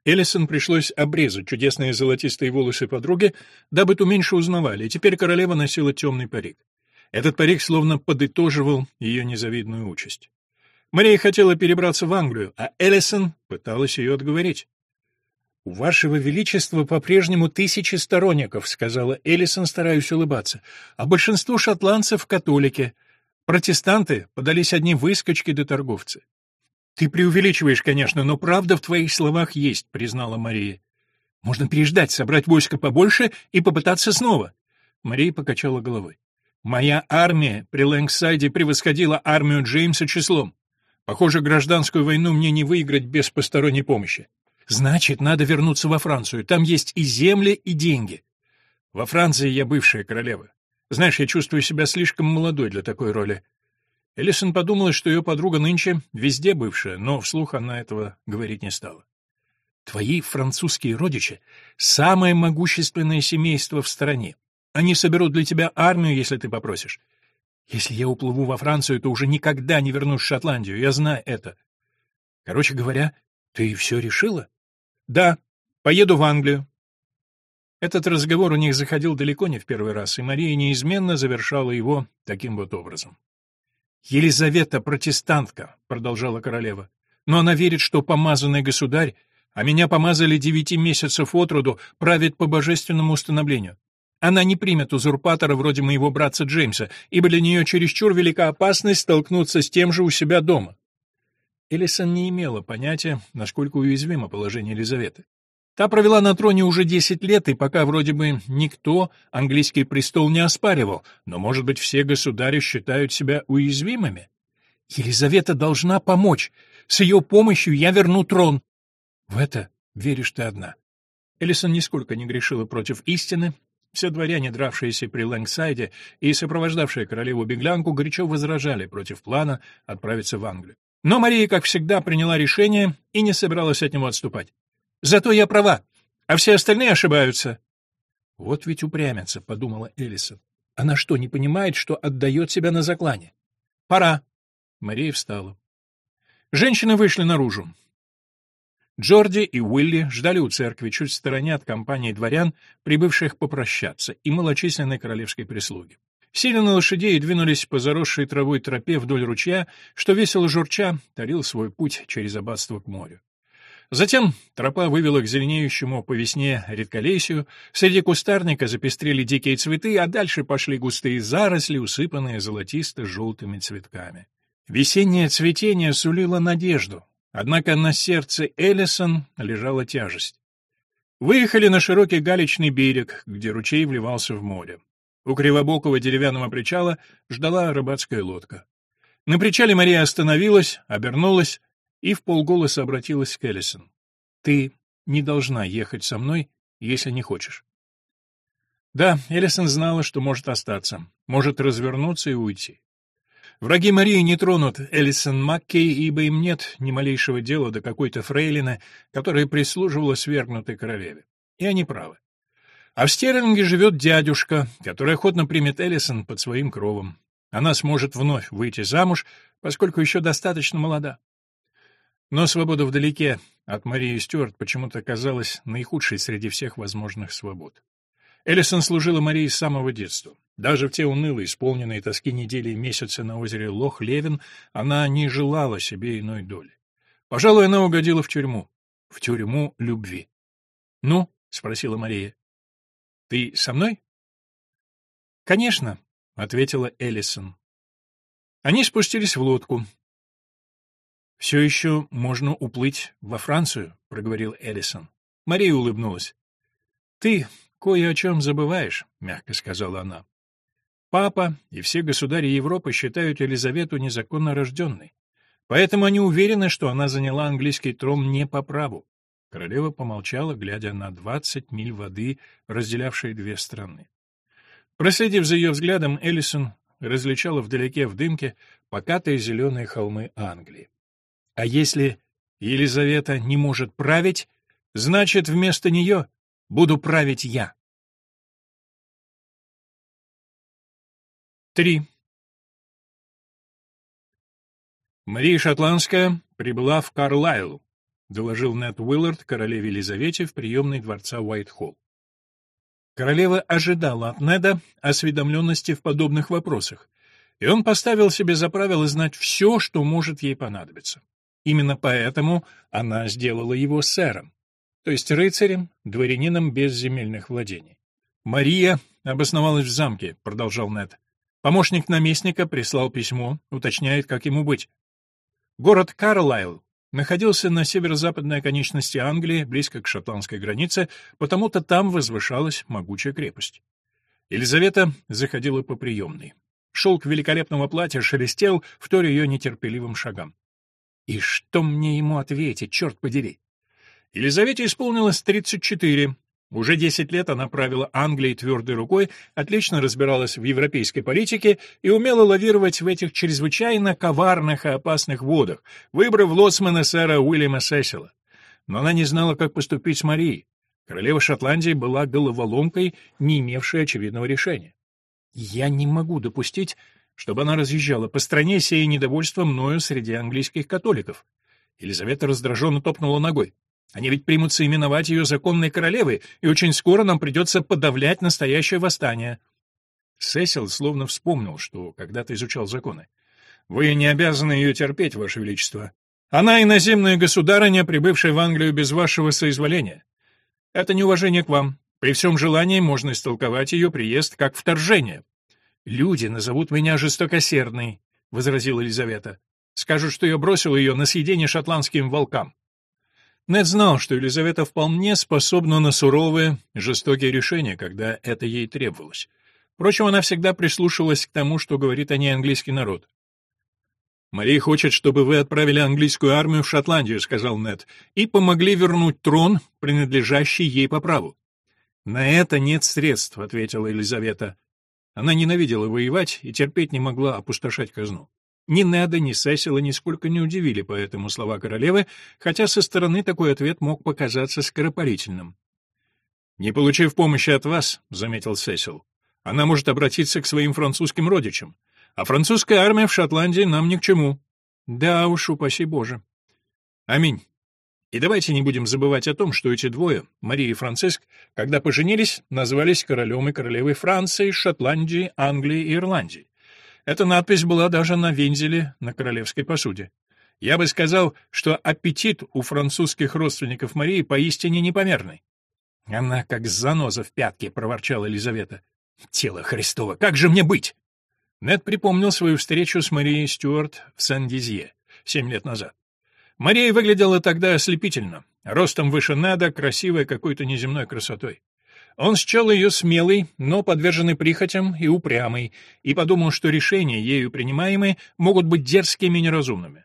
Эллисон пришлось обрезать чудесные золотистые волосы подруги, дабы ту меньше узнавали, и теперь королева носила темный парик. Этот парик словно подытоживал ее незавидную участь. Мария хотела перебраться в Англию, а Эллисон пыталась ее отговорить. «У вашего величества по-прежнему тысячи сторонников», — сказала Эллисон, стараясь улыбаться, «а большинство шотландцев — католики. Протестанты подались одни выскочки да торговцы». «Ты преувеличиваешь, конечно, но правда в твоих словах есть», — признала Мария. «Можно переждать, собрать войско побольше и попытаться снова». Мария покачала головой. Моя армия при Лэнгсайде превосходила армию Джеймса числом. Похоже, гражданскую войну мне не выиграть без посторонней помощи. Значит, надо вернуться во Францию. Там есть и земли, и деньги. Во Франции я бывшая королева. Знаешь, я чувствую себя слишком молодой для такой роли. Элисон подумала, что ее подруга нынче везде бывшая, но вслух она этого говорить не стала. Твои французские родичи — самое могущественное семейство в стране. Они соберут для тебя армию, если ты попросишь. Если я уплыву во Францию, то уже никогда не вернусь в Шотландию, я знаю это. Короче говоря, ты все решила? Да, поеду в Англию. Этот разговор у них заходил далеко не в первый раз, и Мария неизменно завершала его таким вот образом. «Елизавета протестантка», — продолжала королева, — «но она верит, что помазанный государь, а меня помазали девяти месяцев от роду, правит по божественному установлению. Она не примет узурпатора вроде моего братца Джеймса, ибо для нее чересчур велика опасность столкнуться с тем же у себя дома. Элисон не имела понятия, насколько уязвимо положение Елизаветы. Та провела на троне уже десять лет, и пока вроде бы никто английский престол не оспаривал, но, может быть, все государи считают себя уязвимыми? Елизавета должна помочь. С ее помощью я верну трон. В это веришь ты одна. Элисон нисколько не грешила против истины, все дворяне, дравшиеся при Лэнгсайде и сопровождавшие королеву-беглянку, горячо возражали против плана отправиться в Англию. Но Мария, как всегда, приняла решение и не собиралась от него отступать. «Зато я права, а все остальные ошибаются». «Вот ведь упрямится», — подумала Элисон. «Она что, не понимает, что отдает себя на заклане?» «Пора». Мария встала. Женщины вышли наружу. Джорди и Уилли ждали у церкви чуть в стороне от компании дворян, прибывших попрощаться, и малочисленной королевской прислуги. Сели на лошадей и двинулись по заросшей травой тропе вдоль ручья, что весело журча тарил свой путь через аббатство к морю. Затем тропа вывела к зеленеющему по весне редколесью, среди кустарника запестрели дикие цветы, а дальше пошли густые заросли, усыпанные золотисто-желтыми цветками. Весеннее цветение сулило надежду, Однако на сердце Эллисон лежала тяжесть. Выехали на широкий галечный берег, где ручей вливался в море. У кривобокого деревянного причала ждала рыбацкая лодка. На причале Мария остановилась, обернулась и в полголоса обратилась к Эллисон. «Ты не должна ехать со мной, если не хочешь». Да, Эллисон знала, что может остаться, может развернуться и уйти. Враги Марии не тронут Элисон Маккей, ибо им нет ни малейшего дела до какой-то фрейлины, которая прислуживала свергнутой королеве. И они правы. А в Стерлинге живет дядюшка, который охотно примет Элисон под своим кровом. Она сможет вновь выйти замуж, поскольку еще достаточно молода. Но свобода вдалеке от Марии Стюарт почему-то казалась наихудшей среди всех возможных свобод. Эллисон служила Марии с самого детства. Даже в те унылые, исполненные тоски недели и месяцы на озере Лох-Левин она не желала себе иной доли. Пожалуй, она угодила в тюрьму. В тюрьму любви. «Ну?» — спросила Мария. «Ты со мной?» «Конечно», — ответила Эллисон. Они спустились в лодку. «Все еще можно уплыть во Францию», — проговорил Эллисон. Мария улыбнулась. «Ты кое о чем забываешь», — мягко сказала она. «Папа и все государи Европы считают Елизавету незаконно рожденной. Поэтому они уверены, что она заняла английский трон не по праву. Королева помолчала, глядя на двадцать миль воды, разделявшие две страны. Проследив за ее взглядом, Эллисон различала вдалеке в дымке покатые зеленые холмы Англии. А если Елизавета не может править, значит, вместо нее буду править я. 3. Мария Шотландская прибыла в Карлайл, доложил Нед Уиллард королеве Елизавете в приемной дворца Уайтхолл. Королева ожидала от Неда осведомленности в подобных вопросах, и он поставил себе за правило знать все, что может ей понадобиться. Именно поэтому она сделала его сэром, то есть рыцарем, дворянином без земельных владений. «Мария обосновалась в замке», — продолжал Нед. Помощник наместника прислал письмо, уточняет, как ему быть. Город Карлайл находился на северо-западной оконечности Англии, близко к шотландской границе, потому-то там возвышалась могучая крепость. Елизавета заходила по приемной. Шелк великолепного платья шелестел, вторя ее нетерпеливым шагам. И что мне ему ответить, черт подери? Елизавете исполнилось 34. Уже 10 лет она правила Англией твердой рукой, отлично разбиралась в европейской политике и умела лавировать в этих чрезвычайно коварных и опасных водах, выбрав лоцмана сэра Уильяма Сесила. Но она не знала, как поступить с Марией. Королева Шотландии была головоломкой, не имевшей очевидного решения. «Я не могу допустить, чтобы она разъезжала по стране, сея недовольство мною среди английских католиков. Елизавета раздраженно топнула ногой. Они ведь примутся именовать ее законной королевой, и очень скоро нам придется подавлять настоящее восстание. Сесил словно вспомнил, что когда-то изучал законы. «Вы не обязаны ее терпеть, Ваше Величество. Она иноземная государыня, прибывшая в Англию без вашего соизволения. Это неуважение к вам. При всем желании можно истолковать ее приезд как вторжение. «Люди назовут меня жестокосердной», — возразила Елизавета. «Скажут, что я бросил ее на съедение шотландским волкам». Нед знал, что Елизавета вполне способна на суровые, жестокие решения, когда это ей требовалось. Впрочем, она всегда прислушивалась к тому, что говорит о ней английский народ. «Мария хочет, чтобы вы отправили английскую армию в Шотландию», — сказал Нед, «и помогли вернуть трон, принадлежащий ей по праву». «На это нет средств», — ответила Елизавета. Она ненавидела воевать и терпеть не могла опустошать казну. Ни Неда, ни Сесила нисколько не удивили по этому слова королевы, хотя со стороны такой ответ мог показаться скоропалительным. «Не получив помощи от вас», — заметил Сесил, — «она может обратиться к своим французским родичам. А французская армия в Шотландии нам ни к чему». «Да уж, упаси Боже». «Аминь. И давайте не будем забывать о том, что эти двое, Мария и Франциск, когда поженились, назвались королем и королевой Франции, Шотландии, Англии и Ирландии. Эта надпись была даже на вензеле на королевской посуде. Я бы сказал, что аппетит у французских родственников Марии поистине непомерный. Она как заноза в пятке, проворчала Елизавета. Тело Христово, как же мне быть? Нед припомнил свою встречу с Марией Стюарт в Сан-Дизье семь лет назад. Мария выглядела тогда ослепительно, ростом выше Неда, красивой какой-то неземной красотой. Он счел ее смелой, но подверженной прихотям и упрямой, и подумал, что решения, ею принимаемые, могут быть дерзкими и неразумными.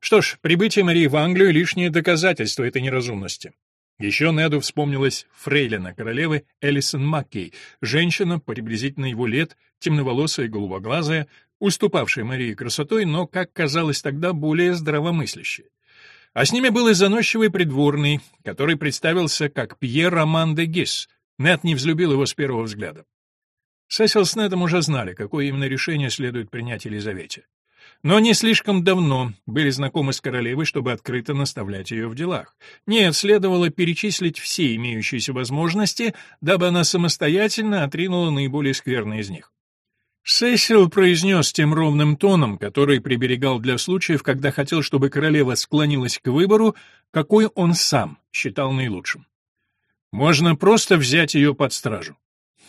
Что ж, прибытие Марии в Англию — лишнее доказательство этой неразумности. Еще Неду вспомнилась фрейлина королевы Элисон Маккей, женщина, приблизительно его лет, темноволосая и голубоглазая, уступавшая Марии красотой, но, как казалось тогда, более здравомыслящая. А с ними был и заносчивый придворный, который представился как Пьер Роман де Гис. Нет не взлюбил его с первого взгляда. Сесил с Недом уже знали, какое именно решение следует принять Елизавете. Но они слишком давно были знакомы с королевой, чтобы открыто наставлять ее в делах. Нет, следовало перечислить все имеющиеся возможности, дабы она самостоятельно отринула наиболее скверные из них. Сесил произнес тем ровным тоном, который приберегал для случаев, когда хотел, чтобы королева склонилась к выбору, какой он сам считал наилучшим. «Можно просто взять ее под стражу.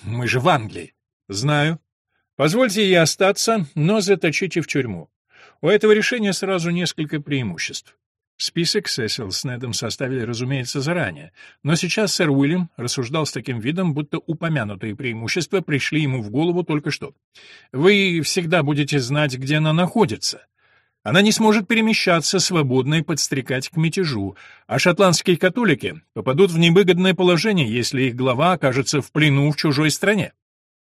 Мы же в Англии». «Знаю. Позвольте ей остаться, но заточите в тюрьму. У этого решения сразу несколько преимуществ. Список Сесил с Недом составили, разумеется, заранее, но сейчас сэр Уильям рассуждал с таким видом, будто упомянутые преимущества пришли ему в голову только что. «Вы всегда будете знать, где она находится. Она не сможет перемещаться свободно и подстрекать к мятежу, а шотландские католики попадут в невыгодное положение, если их глава окажется в плену в чужой стране.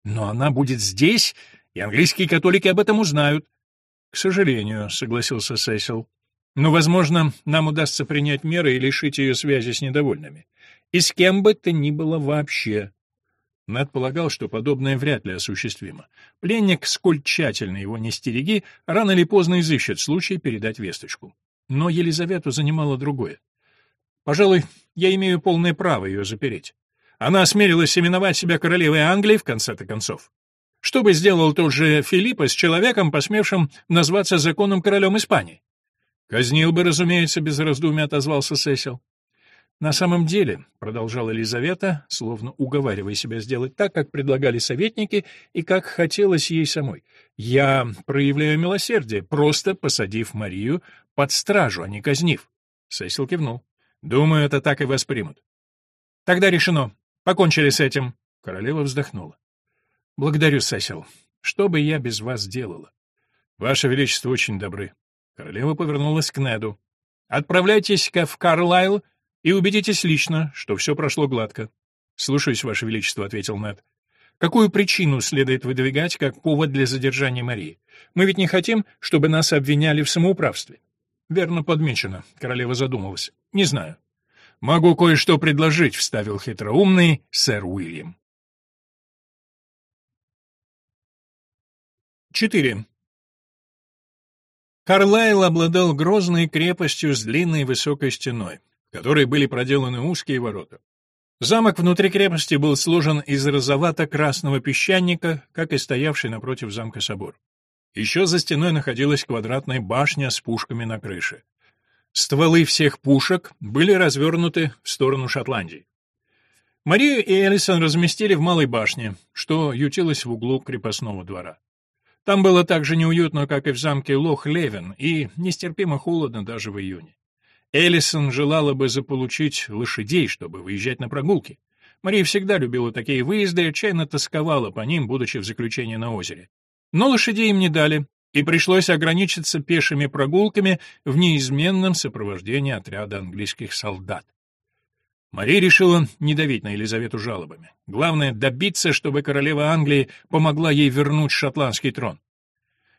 Но она будет здесь, и английские католики об этом узнают. — К сожалению, — согласился Сесил. — Но, возможно, нам удастся принять меры и лишить ее связи с недовольными. И с кем бы то ни было вообще. Нед полагал, что подобное вряд ли осуществимо. Пленник, сколь тщательно его не стереги, рано или поздно изыщет случай передать весточку. Но Елизавету занимало другое. Пожалуй, я имею полное право ее запереть. Она осмелилась именовать себя королевой Англии в конце-то концов. Что бы сделал тот же Филиппа с человеком, посмевшим назваться законным королем Испании? Казнил бы, разумеется, без раздумий отозвался Сесил. На самом деле, продолжала Елизавета, словно уговаривая себя сделать так, как предлагали советники и как хотелось ей самой. Я проявляю милосердие, просто посадив Марию под стражу, а не казнив. Сесил кивнул. Думаю, это так и воспримут. Тогда решено. Покончили с этим. Королева вздохнула. Благодарю, Сесил. Что бы я без вас делала? Ваше Величество очень добры. Королева повернулась к Неду. Отправляйтесь-ка в Карлайл и убедитесь лично, что все прошло гладко. Слушаюсь, Ваше Величество, ответил Нед. Какую причину следует выдвигать как повод для задержания Марии? Мы ведь не хотим, чтобы нас обвиняли в самоуправстве. Верно подмечено, королева задумалась. Не знаю. Могу кое-что предложить, вставил хитроумный сэр Уильям. 4. Карлайл обладал грозной крепостью с длинной высокой стеной, в которой были проделаны узкие ворота. Замок внутри крепости был сложен из розовато-красного песчаника, как и стоявший напротив замка собор. Еще за стеной находилась квадратная башня с пушками на крыше. Стволы всех пушек были развернуты в сторону Шотландии. Марию и Элисон разместили в малой башне, что ютилось в углу крепостного двора. Там было так же неуютно, как и в замке Лох-Левен, и нестерпимо холодно даже в июне. Эллисон желала бы заполучить лошадей, чтобы выезжать на прогулки. Мария всегда любила такие выезды и отчаянно тосковала по ним, будучи в заключении на озере. Но лошадей им не дали, и пришлось ограничиться пешими прогулками в неизменном сопровождении отряда английских солдат. Мария решила не давить на Елизавету жалобами. Главное — добиться, чтобы королева Англии помогла ей вернуть шотландский трон.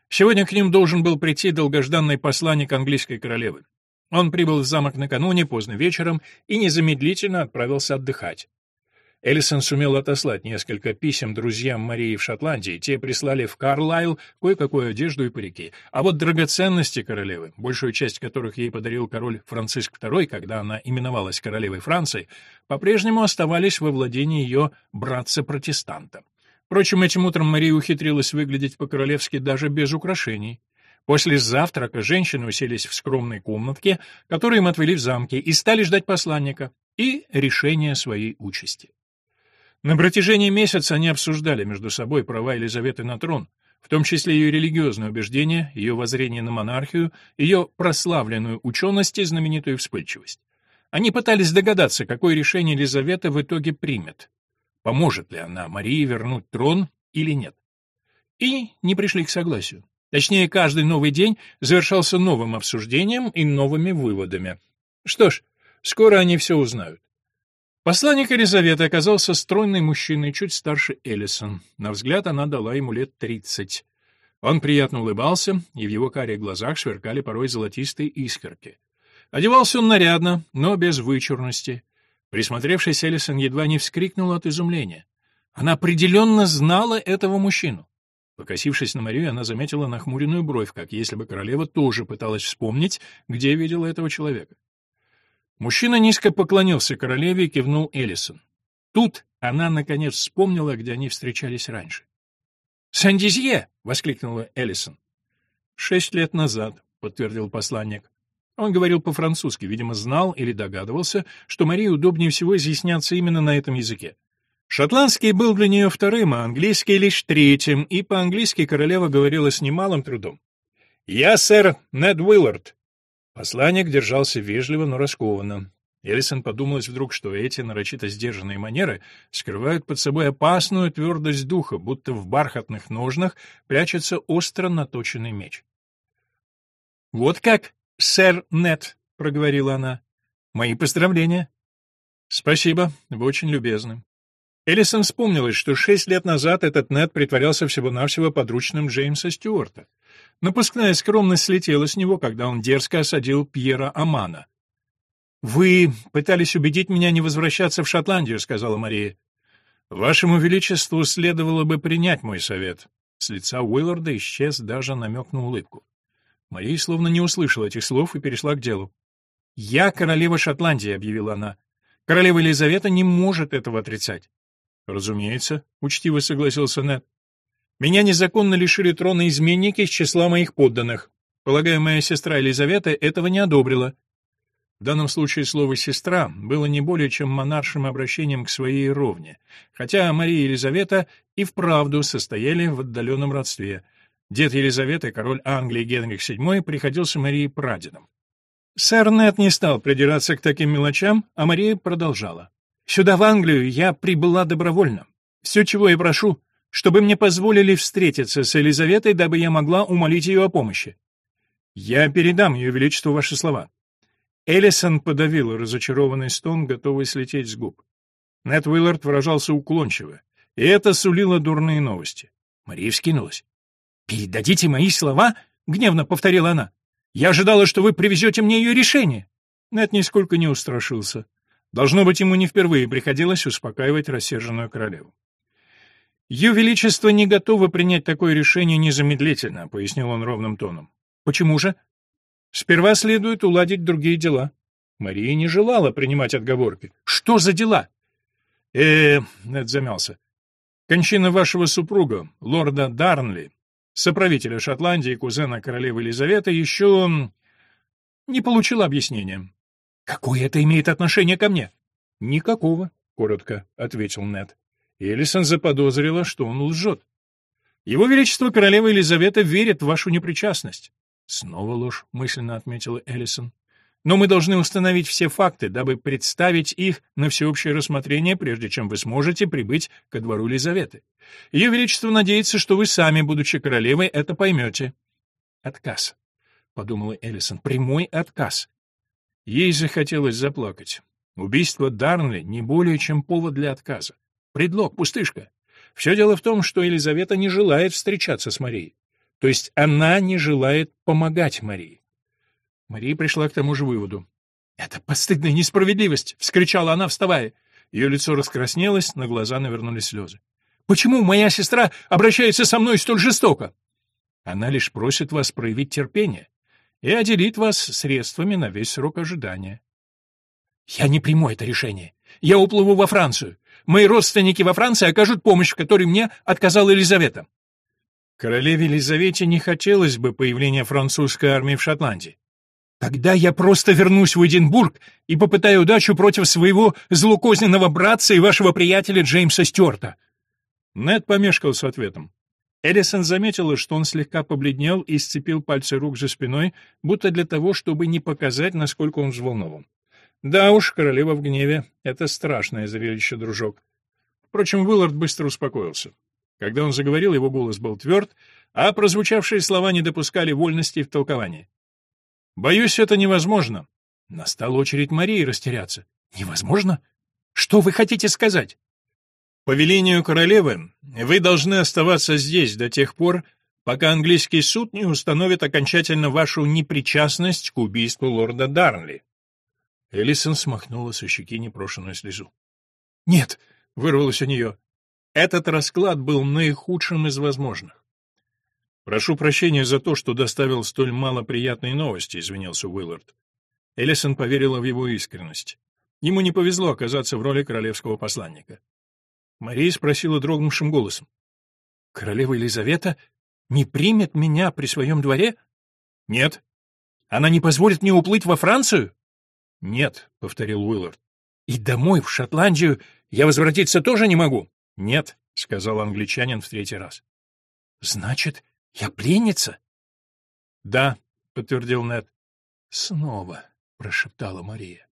Сегодня к ним должен был прийти долгожданный посланник английской королевы. Он прибыл в замок накануне, поздно вечером, и незамедлительно отправился отдыхать. Эллисон сумел отослать несколько писем друзьям Марии в Шотландии, те прислали в Карлайл кое-какую одежду и парики. А вот драгоценности королевы, большую часть которых ей подарил король Франциск II, когда она именовалась королевой Франции, по-прежнему оставались во владении ее братца-протестанта. Впрочем, этим утром Мария ухитрилась выглядеть по-королевски даже без украшений. После завтрака женщины уселись в скромной комнатке, которую им отвели в замке, и стали ждать посланника и решения своей участи. На протяжении месяца они обсуждали между собой права Елизаветы на трон, в том числе ее религиозные убеждения, ее воззрение на монархию, ее прославленную ученость и знаменитую вспыльчивость. Они пытались догадаться, какое решение Елизавета в итоге примет. Поможет ли она Марии вернуть трон или нет. И не пришли к согласию. Точнее, каждый новый день завершался новым обсуждением и новыми выводами. Что ж, скоро они все узнают. Посланник Елизаветы оказался стройный мужчиной, чуть старше Эллисон. На взгляд она дала ему лет тридцать. Он приятно улыбался, и в его карих глазах сверкали порой золотистые искорки. Одевался он нарядно, но без вычурности. Присмотревшись, Эллисон едва не вскрикнул от изумления. Она определенно знала этого мужчину. Покосившись на Марию, она заметила нахмуренную бровь, как если бы королева тоже пыталась вспомнить, где видела этого человека. Мужчина низко поклонился королеве и кивнул Эллисон. Тут она, наконец, вспомнила, где они встречались раньше. «Сандизье!» — воскликнула Эллисон. «Шесть лет назад», — подтвердил посланник. Он говорил по-французски, видимо, знал или догадывался, что Марии удобнее всего изъясняться именно на этом языке. Шотландский был для нее вторым, а английский лишь третьим, и по-английски королева говорила с немалым трудом. «Я сэр Нед Уиллард». Посланник держался вежливо, но раскованно. Элисон подумалось вдруг, что эти нарочито сдержанные манеры скрывают под собой опасную твердость духа, будто в бархатных ножнах прячется остро наточенный меч. «Вот как, сэр Нет», — проговорила она. «Мои поздравления». «Спасибо, вы очень любезны». Эллисон вспомнилось, что шесть лет назад этот Нед притворялся всего-навсего подручным Джеймса Стюарта. Напускная скромность слетела с него, когда он дерзко осадил Пьера Амана. «Вы пытались убедить меня не возвращаться в Шотландию», — сказала Мария. «Вашему Величеству следовало бы принять мой совет». С лица Уилларда исчез даже намек на улыбку. Мария словно не услышала этих слов и перешла к делу. «Я королева Шотландии», — объявила она. «Королева Елизавета не может этого отрицать. «Разумеется», — учтиво согласился Нед. «Меня незаконно лишили трона изменники из числа моих подданных. Полагаю, моя сестра Елизавета этого не одобрила». В данном случае слово «сестра» было не более чем монаршим обращением к своей ровне, хотя Мария и Елизавета и вправду состояли в отдаленном родстве. Дед Елизаветы, король Англии Генрих VII, приходился Марии прадедом. Сэр Нет не стал придираться к таким мелочам, а Мария продолжала. Сюда, в Англию, я прибыла добровольно. Все, чего я прошу, чтобы мне позволили встретиться с Елизаветой, дабы я могла умолить ее о помощи. Я передам ее величеству ваши слова». Эллисон подавила разочарованный стон, готовый слететь с губ. Нед Уиллард выражался уклончиво, и это сулило дурные новости. Мария вскинулась. «Передадите мои слова?» — гневно повторила она. «Я ожидала, что вы привезете мне ее решение». Нед нисколько не устрашился. Должно быть, ему не впервые приходилось успокаивать рассерженную королеву. «Ее Величество не готово принять такое решение незамедлительно», — пояснил он ровным тоном. «Почему же?» «Сперва следует уладить другие дела». Мария не желала принимать отговорки. «Что за дела?» э Нед замялся. «Кончина вашего супруга, лорда Дарнли, соправителя Шотландии кузена королевы Елизаветы, еще не получила объяснения. Какое это имеет отношение ко мне? Никакого, коротко ответил Нед. Элисон заподозрила, что он лжет. Его величество королева Елизавета верит в вашу непричастность. Снова ложь, мысленно отметила Элисон. Но мы должны установить все факты, дабы представить их на всеобщее рассмотрение, прежде чем вы сможете прибыть ко двору Елизаветы. Ее Величество надеется, что вы сами, будучи королевой, это поймете. Отказ, — подумала Эллисон, — прямой отказ. Ей захотелось заплакать. Убийство Дарнли не более чем повод для отказа. Предлог, пустышка. Все дело в том, что Елизавета не желает встречаться с Марией. То есть она не желает помогать Марии. Мария пришла к тому же выводу. «Это постыдная несправедливость!» — вскричала она, вставая. Ее лицо раскраснелось, на глаза навернулись слезы. «Почему моя сестра обращается со мной столь жестоко?» «Она лишь просит вас проявить терпение и отделит вас средствами на весь срок ожидания. Я не приму это решение. Я уплыву во Францию. Мои родственники во Франции окажут помощь, в которой мне отказала Елизавета. Королеве Елизавете не хотелось бы появления французской армии в Шотландии. Тогда я просто вернусь в Эдинбург и попытаю удачу против своего злокозненного братца и вашего приятеля Джеймса Стюарта. Нед помешкал с ответом. Элисон заметила, что он слегка побледнел и сцепил пальцы рук за спиной, будто для того, чтобы не показать, насколько он взволнован. Да уж, королева в гневе — это страшное зрелище, дружок. Впрочем, Уиллард быстро успокоился. Когда он заговорил, его голос был тверд, а прозвучавшие слова не допускали вольности в толковании. «Боюсь, это невозможно». Настала очередь Марии растеряться. «Невозможно? Что вы хотите сказать?» По велению королевы вы должны оставаться здесь до тех пор, пока английский суд не установит окончательно вашу непричастность к убийству лорда Дарнли. Элисон смахнула со щеки непрошенную слезу. «Нет!» — вырвалось у нее. Этот расклад был наихудшим из возможных. «Прошу прощения за то, что доставил столь малоприятные новости», — извинился Уиллард. Эллисон поверила в его искренность. Ему не повезло оказаться в роли королевского посланника. Мария спросила дрогнувшим голосом. «Королева Елизавета не примет меня при своем дворе?» «Нет». «Она не позволит мне уплыть во Францию?» «Нет», — повторил Уиллард. «И домой, в Шотландию, я возвратиться тоже не могу?» «Нет», — сказал англичанин в третий раз. «Значит, я пленница?» «Да», — подтвердил Нед. «Снова», — прошептала Мария.